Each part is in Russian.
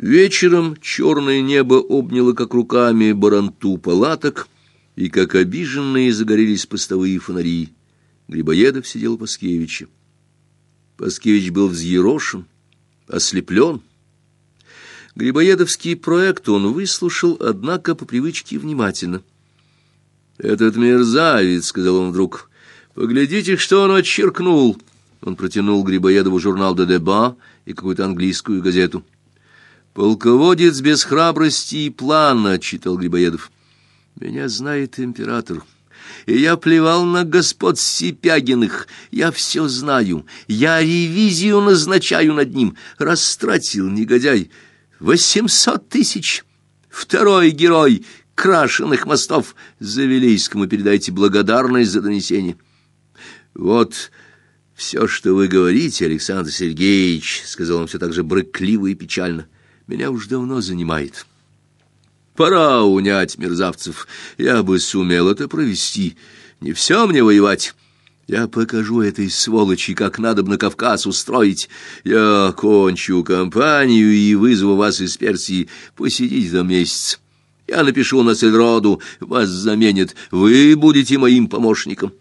Вечером черное небо обняло как руками баранту палаток, и как обиженные загорелись постовые фонари. Грибоедов сидел у Паскевича. Паскевич был взъерошен, ослеплен. Грибоедовский проект он выслушал, однако, по привычке внимательно. «Этот мерзавец», — сказал он вдруг, — «поглядите, что он отчеркнул». Он протянул Грибоедову журнал «Де Деба» и какую-то английскую газету. «Полководец без храбрости и плана», — читал Грибоедов. «Меня знает император». И я плевал на господ Сипягиных. Я все знаю. Я ревизию назначаю над ним. Растратил, негодяй, восемьсот тысяч. Второй герой крашеных мостов. Завелийскому передайте благодарность за донесение. Вот все, что вы говорите, Александр Сергеевич, — сказал он все так же брыкливо и печально, — меня уж давно занимает. Пора унять мерзавцев. Я бы сумел это провести. Не все мне воевать. Я покажу этой сволочи, как надо на Кавказ устроить. Я кончу кампанию и вызову вас из Персии. Посидите там месяц. Я напишу на Сельроду, вас заменят. Вы будете моим помощником.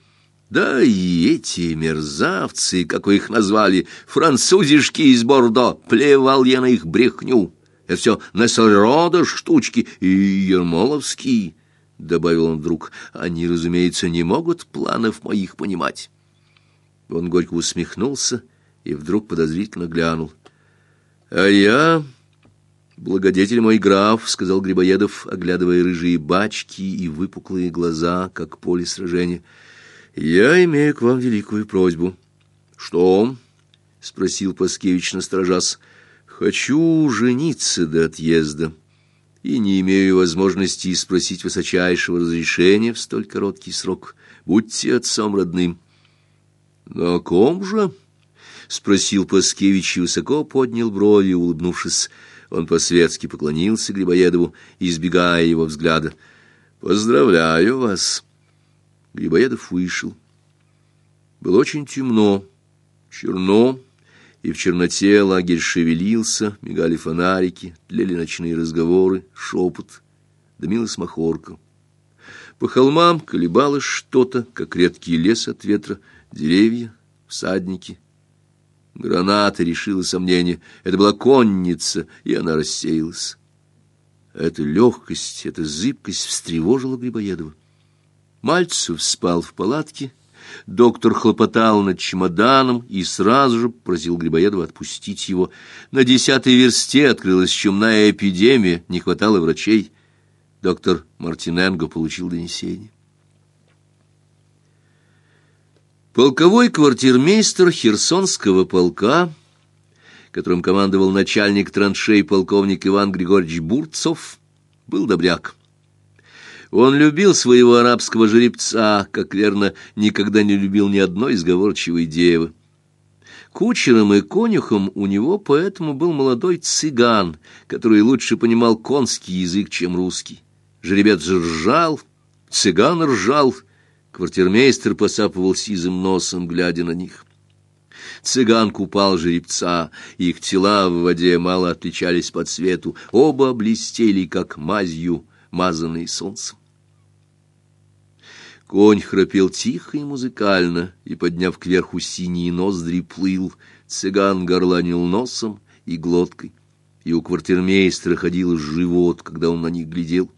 Да и эти мерзавцы, как вы их назвали, французишки из Бордо, плевал я на их брехню. Это все Нессельрода штучки и Ермоловские, — добавил он вдруг. Они, разумеется, не могут планов моих понимать. Он горько усмехнулся и вдруг подозрительно глянул. — А я... «Благодетель мой граф», — сказал Грибоедов, оглядывая рыжие бачки и выпуклые глаза, как поле сражения, — «я имею к вам великую просьбу». «Что?» — спросил Паскевич, насторожась. Хочу жениться до отъезда и не имею возможности спросить высочайшего разрешения в столь короткий срок. Будьте отцом родным. — На ком же? — спросил Паскевич и высоко поднял брови, улыбнувшись. Он по-светски поклонился Грибоедову, избегая его взгляда. — Поздравляю вас. Грибоедов вышел. Было очень темно, черно, и в черноте лагерь шевелился, мигали фонарики, тлели ночные разговоры, шепот, дымилась махорка. По холмам колебалось что-то, как редкий лес от ветра, деревья, всадники. Граната решила сомнение. Это была конница, и она рассеялась. Эта легкость, эта зыбкость встревожила Грибоедова. Мальцев спал в палатке, Доктор хлопотал над чемоданом и сразу же просил Грибоедова отпустить его. На десятой версте открылась чумная эпидемия, не хватало врачей. Доктор Мартиненго получил донесение. Полковой квартирмейстер Херсонского полка, которым командовал начальник траншей полковник Иван Григорьевич Бурцов, был добряк. Он любил своего арабского жеребца, как верно никогда не любил ни одной изговорчивой девы. Кучером и конюхом у него поэтому был молодой цыган, который лучше понимал конский язык, чем русский. Жеребец же ржал, цыган ржал, квартирмейстер посапывал сизым носом, глядя на них. Цыган купал жеребца, их тела в воде мало отличались по цвету, оба блестели, как мазью, мазанные солнцем. Конь храпел тихо и музыкально, и, подняв кверху синие ноздри, плыл. Цыган горланил носом и глоткой, и у квартирмейстера ходил живот, когда он на них глядел.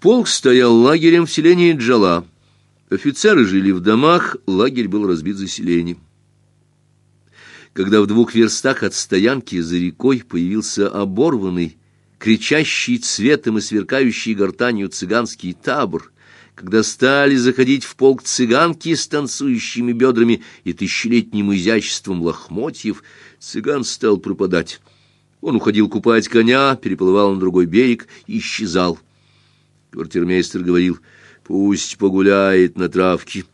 Полк стоял лагерем в селении Джала. Офицеры жили в домах, лагерь был разбит заселением. Когда в двух верстах от стоянки за рекой появился оборванный, кричащий цветом и сверкающий гортанью цыганский табор — когда стали заходить в полк цыганки с танцующими бедрами и тысячелетним изяществом лохмотьев, цыган стал пропадать. Он уходил купать коня, переплывал на другой берег и исчезал. Квартирмейстер говорил, пусть погуляет на травке.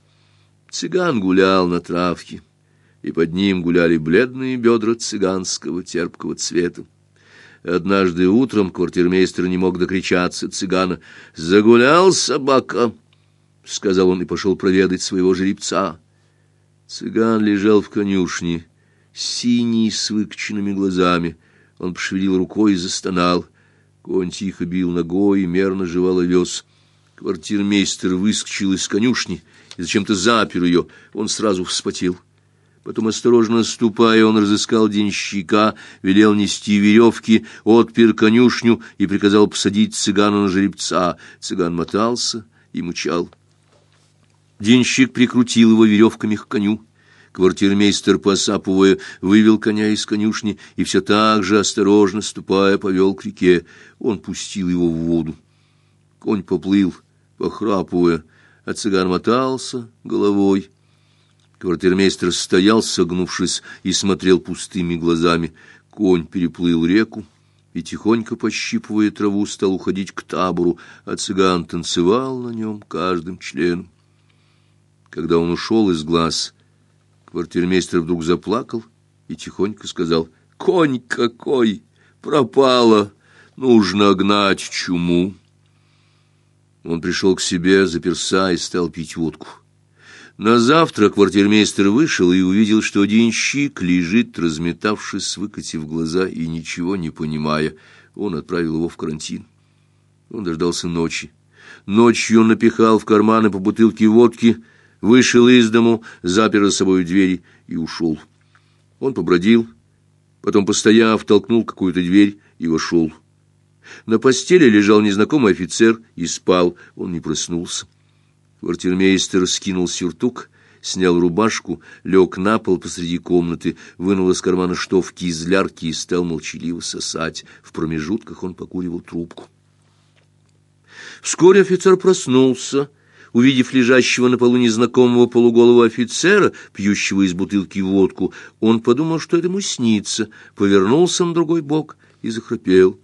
Цыган гулял на травке, и под ним гуляли бледные бедра цыганского терпкого цвета. Однажды утром квартирмейстер не мог докричаться цыгана. «Загулял собака!» — сказал он и пошел проведать своего жеребца. Цыган лежал в конюшне, синий, с выкоченными глазами. Он пошевелил рукой и застонал. Конь тихо бил ногой и мерно жевал овес. Квартирмейстер выскочил из конюшни и зачем-то запер ее. Он сразу вспотел. Потом, осторожно ступая, он разыскал денщика, велел нести веревки, отпер конюшню и приказал посадить цыгана на жеребца. Цыган мотался и мучал. Денщик прикрутил его веревками к коню. Квартирмейстер, посапывая, вывел коня из конюшни и все так же, осторожно ступая, повел к реке. Он пустил его в воду. Конь поплыл, похрапывая, а цыган мотался головой. Квартирмейстер стоял, согнувшись, и смотрел пустыми глазами. Конь переплыл реку и, тихонько пощипывая траву, стал уходить к табору, а цыган танцевал на нем каждым членом. Когда он ушел из глаз, квартирмейстер вдруг заплакал и тихонько сказал, «Конь какой! Пропало! Нужно гнать чуму!» Он пришел к себе, заперся и стал пить водку. На завтра квартирмейстер вышел и увидел, что денщик лежит, разметавшись, выкатив глаза и ничего не понимая. Он отправил его в карантин. Он дождался ночи. Ночью он напихал в карманы по бутылке водки, вышел из дому, запер за собой двери и ушел. Он побродил, потом, постояв, толкнул какую-то дверь и вошел. На постели лежал незнакомый офицер и спал. Он не проснулся. Квартирмейстер скинул сюртук, снял рубашку, лег на пол посреди комнаты, вынул из кармана штовки из лярки и стал молчаливо сосать. В промежутках он покуривал трубку. Вскоре офицер проснулся, увидев лежащего на полу незнакомого полуголого офицера, пьющего из бутылки водку. Он подумал, что это ему снится, повернулся на другой бок и захрапел.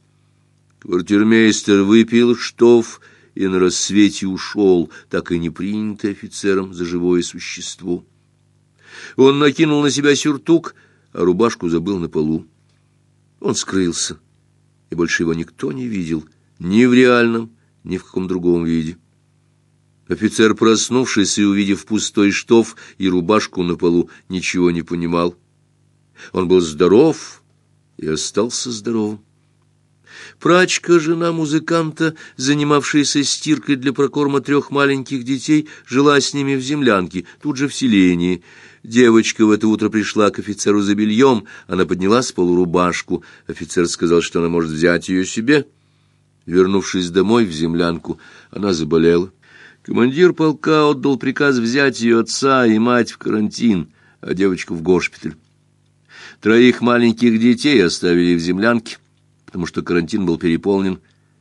Квартирмейстер выпил штоф и на рассвете ушел, так и не принятый офицером за живое существо. Он накинул на себя сюртук, а рубашку забыл на полу. Он скрылся, и больше его никто не видел, ни в реальном, ни в каком другом виде. Офицер, проснувшись и увидев пустой штоф и рубашку на полу, ничего не понимал. Он был здоров и остался здоровым. Прачка, жена музыканта, занимавшаяся стиркой для прокорма трех маленьких детей, жила с ними в землянке, тут же в селении. Девочка в это утро пришла к офицеру за бельем, она подняла с полу рубашку. Офицер сказал, что она может взять ее себе. Вернувшись домой в землянку, она заболела. Командир полка отдал приказ взять ее отца и мать в карантин, а девочку в госпиталь. Троих маленьких детей оставили в землянке потому что карантин был переполнен,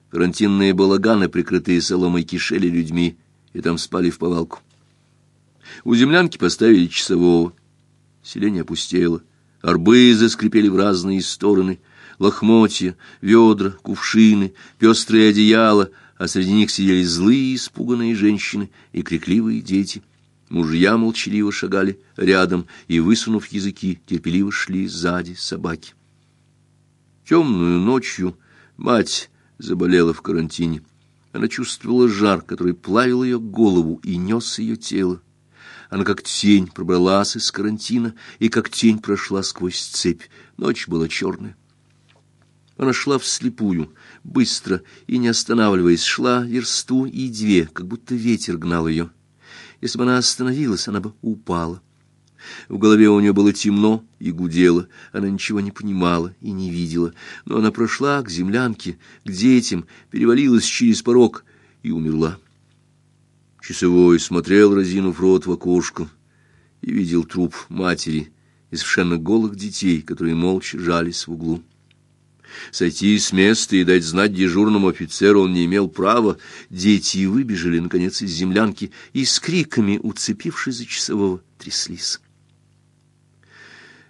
карантинные балаганы, прикрытые соломой, кишели людьми, и там спали в повалку. У землянки поставили часового. Селение опустело. Арбы заскрипели в разные стороны. Лохмотья, ведра, кувшины, пестрые одеяла, а среди них сидели злые, испуганные женщины и крикливые дети. Мужья молчаливо шагали рядом и, высунув языки, терпеливо шли сзади собаки. Темную ночью мать заболела в карантине. Она чувствовала жар, который плавил ее голову и нес ее тело. Она как тень пробралась из карантина и как тень прошла сквозь цепь. Ночь была черная. Она шла вслепую, быстро и не останавливаясь, шла версту и две, как будто ветер гнал ее. Если бы она остановилась, она бы упала. В голове у нее было темно и гудело, она ничего не понимала и не видела, но она прошла к землянке, к детям, перевалилась через порог и умерла. Часовой смотрел, разинув рот в окошко, и видел труп матери и совершенно голых детей, которые молча жались в углу. Сойти с места и дать знать дежурному офицеру он не имел права. Дети выбежали, наконец, из землянки и с криками, уцепившись за часового, тряслись.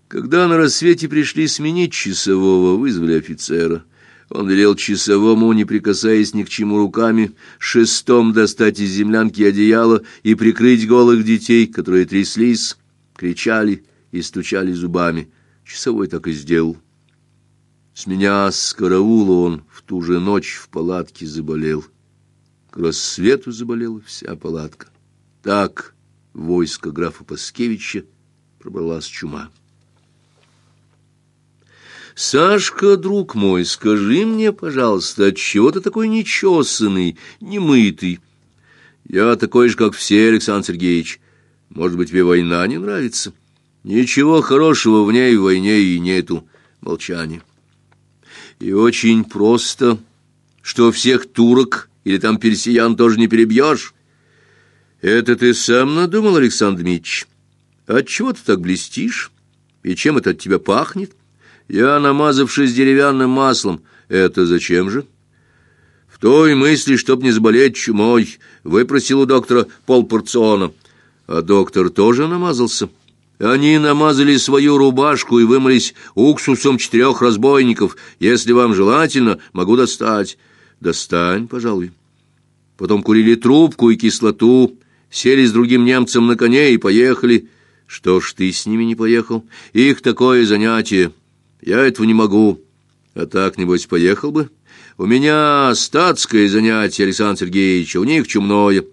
Когда на рассвете пришли сменить часового, вызвали офицера. Он велел часовому, не прикасаясь ни к чему руками, шестом достать из землянки одеяло и прикрыть голых детей, которые тряслись, кричали и стучали зубами. Часовой так и сделал. Сменясь с караула, он в ту же ночь в палатке заболел. К рассвету заболела вся палатка. Так войско графа Паскевича пробралась чума. Сашка, друг мой, скажи мне, пожалуйста, отчего ты такой нечесанный, немытый? Я такой же, как все, Александр Сергеевич. Может быть, тебе война не нравится? Ничего хорошего в ней в войне и нету. Молчание. И очень просто, что всех турок или там персиян тоже не перебьешь. Это ты сам надумал, Александр Дмитриевич? Отчего ты так блестишь? И чем это от тебя пахнет? Я, намазавшись деревянным маслом, это зачем же? В той мысли, чтоб не заболеть чумой, выпросил у доктора полпорциона. А доктор тоже намазался. Они намазали свою рубашку и вымылись уксусом четырех разбойников. Если вам желательно, могу достать. Достань, пожалуй. Потом курили трубку и кислоту, сели с другим немцем на коне и поехали. Что ж ты с ними не поехал? Их такое занятие. Я этого не могу. А так, небось, поехал бы. У меня статское занятие, Александр Сергеевич, у них чумное.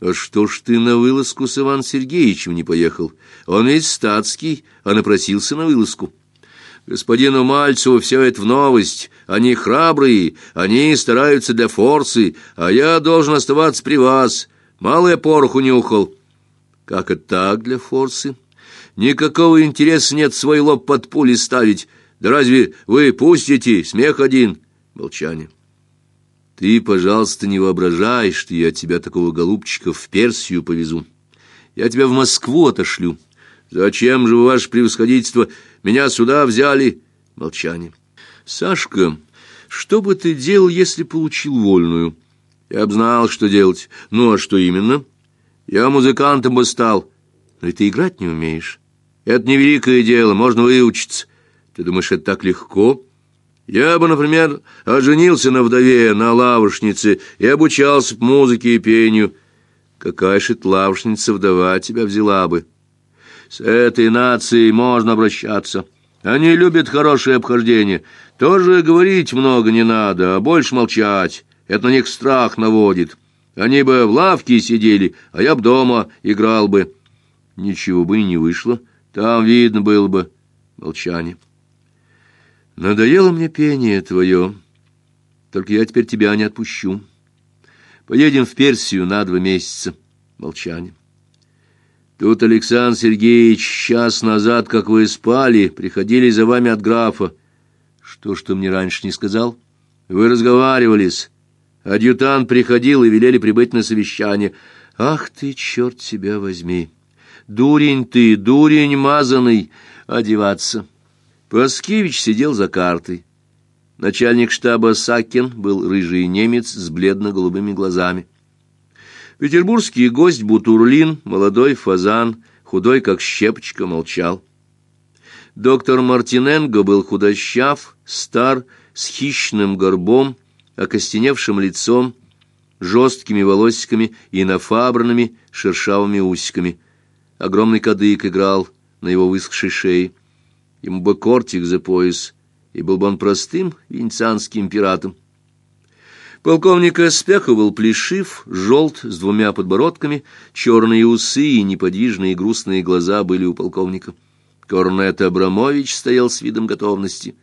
А что ж ты на вылазку с Иваном Сергеевичем не поехал? Он ведь статский, а напросился на вылазку. Господину Мальцеву все это в новость. Они храбрые, они стараются для форсы, а я должен оставаться при вас. Мало я пороху нюхал. Как это так для форсы? Никакого интереса нет свой лоб под пули ставить. Да разве вы пустите? Смех один. Молчание. Ты, пожалуйста, не воображай, что я тебя, такого голубчика, в Персию повезу. Я тебя в Москву отошлю. Зачем же, ваше превосходительство, меня сюда взяли? Молчание. Сашка, что бы ты делал, если получил вольную? Я б знал, что делать. Ну, а что именно? Я музыкантом бы стал. Но и ты играть не умеешь. Это не великое дело, можно выучиться. Ты думаешь, это так легко? Я бы, например, оженился на вдове, на лавушнице, и обучался музыке и пению. Какая же лавушница вдова тебя взяла бы? С этой нацией можно обращаться. Они любят хорошее обхождение. Тоже говорить много не надо, а больше молчать. Это на них страх наводит. Они бы в лавке сидели, а я б дома играл бы. Ничего бы и не вышло. Там видно было бы молчание. Надоело мне пение твое, только я теперь тебя не отпущу. Поедем в Персию на два месяца. Молчание. Тут Александр Сергеевич час назад, как вы спали, приходили за вами от графа. Что ж ты мне раньше не сказал? Вы разговаривались. Адъютант приходил и велели прибыть на совещание. Ах ты, черт тебя возьми! Дурень ты, дурень мазаный, одеваться. Паскевич сидел за картой. Начальник штаба Сакин был рыжий немец с бледно-голубыми глазами. Петербургский гость Бутурлин, молодой фазан, худой как щепочка, молчал. Доктор Мартиненго был худощав, стар, с хищным горбом, окостеневшим лицом, жесткими волосиками и нафабранными шершавыми усиками. Огромный кадык играл на его высохшей шее. Ему бы кортик за пояс, и был бы он простым венецианским пиратом. Полковник Эспехов был плешив, желт, с двумя подбородками, черные усы и неподвижные грустные глаза были у полковника. Корнет Абрамович стоял с видом готовности.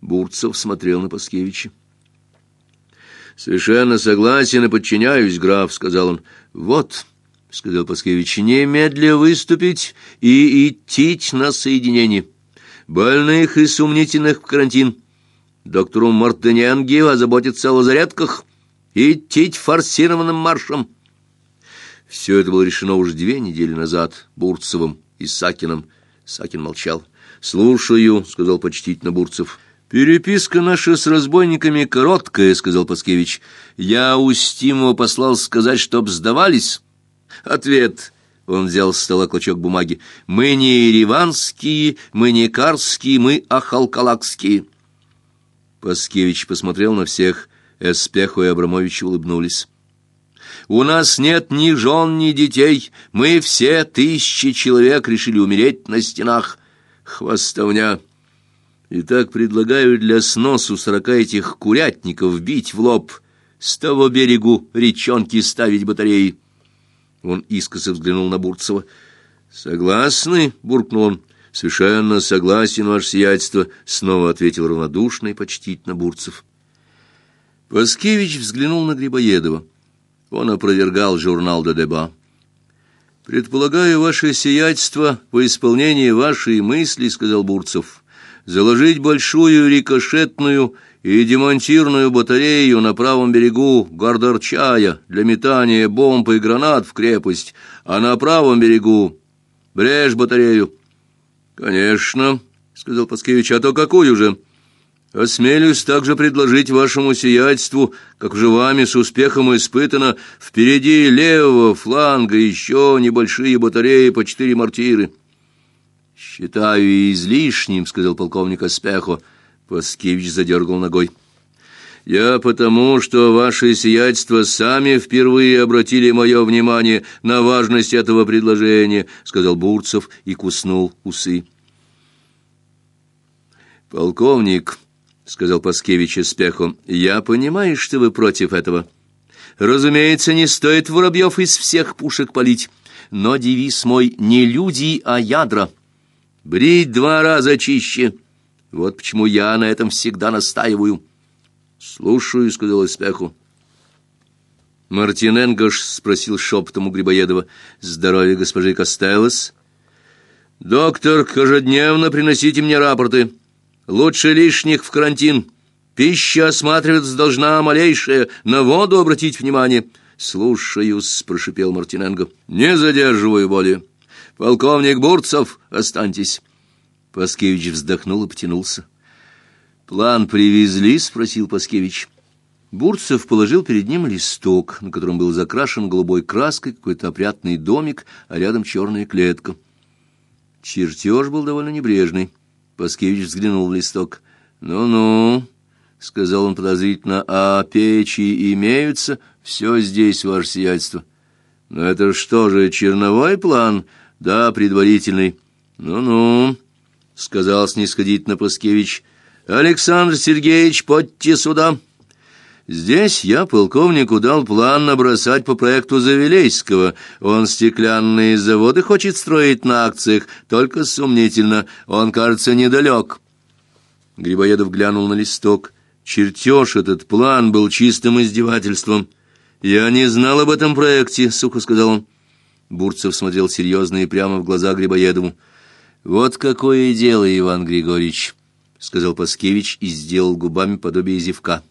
Бурцев смотрел на Паскевича. «Совершенно согласен и подчиняюсь, граф», — сказал он. «Вот», — сказал Паскевич, — «немедля выступить и идти на соединение. Больных и сомнительных в карантин. Доктору Мартыненге озаботиться о лазаретках. Идти форсированным маршем». Все это было решено уже две недели назад Бурцевым и Сакиным. Сакин молчал. «Слушаю», — сказал почтительно Бурцев. «Переписка наша с разбойниками короткая», — сказал Паскевич. «Я Устимова послал сказать, чтоб сдавались». Ответ. Он взял с стола клочок бумаги. «Мы не ереванские, мы не карские, мы ахалкалакские». Паскевич посмотрел на всех. Эспеху и Абрамович улыбнулись. «У нас нет ни жен, ни детей. Мы все тысячи человек решили умереть на стенах. Хвостовня». Итак, предлагаю для сносу сорока этих курятников бить в лоб, с того берегу речонки ставить батареи. Он искоса взглянул на Бурцева. «Согласны?» — буркнул он. Совершенно согласен, ваше сиятельство, снова ответил равнодушно и почтительно Бурцев. Паскевич взглянул на Грибоедова. Он опровергал журнал «Дедеба». «Предполагаю, ваше сиятельство по исполнении вашей мысли, — сказал Бурцев, — заложить большую рикошетную и демонтированную батарею на правом берегу Гордорчая для метания бомб и гранат в крепость, а на правом берегу брешь батарею». «Конечно, — сказал Паскевич, — а то какую же?» Осмелюсь также предложить вашему сиятельству, как уже вами с успехом испытано, впереди левого фланга еще небольшие батареи по четыре мортиры. Считаю излишним, сказал полковник Аспехо. Паскевич задергал ногой. Я потому, что ваше сиятельство сами впервые обратили мое внимание на важность этого предложения, сказал Бурцев и куснул усы. Полковник — сказал Паскевич Эспеху, — я понимаю, что вы против этого. Разумеется, не стоит воробьев из всех пушек палить, но девиз мой не люди, а ядра. Брить два раза чище. Вот почему я на этом всегда настаиваю. — Слушаю, — сказал Эспеху. Мартиненгош спросил шепотом у Грибоедова. — Здоровье госпожи Костеллос? — Доктор, каждодневно приносите мне рапорты. — Лучше лишних в карантин. Пища осматриваться должна малейшая, на воду обратить внимание. Слушаюсь, прошипел Мартиненго. Не задерживаю более. Полковник Бурцев, останьтесь. Паскевич вздохнул и потянулся. План привезли, спросил Паскевич. Бурцев положил перед ним листок, на котором был закрашен голубой краской какой-то опрятный домик, а рядом черная клетка. Чертеж был довольно небрежный. Паскевич взглянул в листок. «Ну-ну», — сказал он подозрительно, — «а печи имеются? Все здесь, ваше сиятельство». «Но это что же, черновой план?» «Да, предварительный». «Ну-ну», — сказал снисходительно Паскевич. «Александр Сергеевич, подьте сюда». Здесь я полковнику дал план набросать по проекту Завелейского. Он стеклянные заводы хочет строить на акциях, только сомнительно. Он, кажется, недалек. Грибоедов глянул на листок. Чертеж этот план был чистым издевательством. «Я не знал об этом проекте», — сухо сказал он. Бурцев смотрел серьезно и прямо в глаза Грибоедову. «Вот какое дело, Иван Григорьевич», — сказал Паскевич и сделал губами подобие зевка.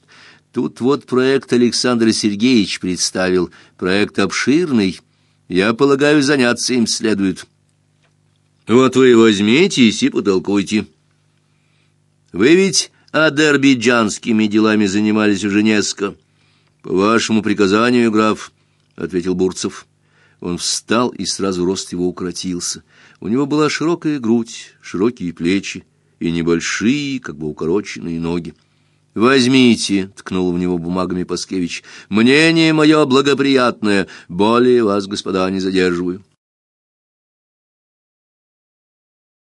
Тут вот проект Александр Сергеевич представил, проект обширный. Я полагаю, заняться им следует. Вот вы возьмитесь и потолкуйте. Вы ведь адербиджанскими делами занимались уже несколько. По вашему приказанию, граф, — ответил Бурцев. Он встал, и сразу рост его укоротился. У него была широкая грудь, широкие плечи и небольшие, как бы укороченные ноги. «Возьмите», — ткнул в него бумагами Паскевич, — «мнение мое благоприятное, более вас, господа, не задерживаю».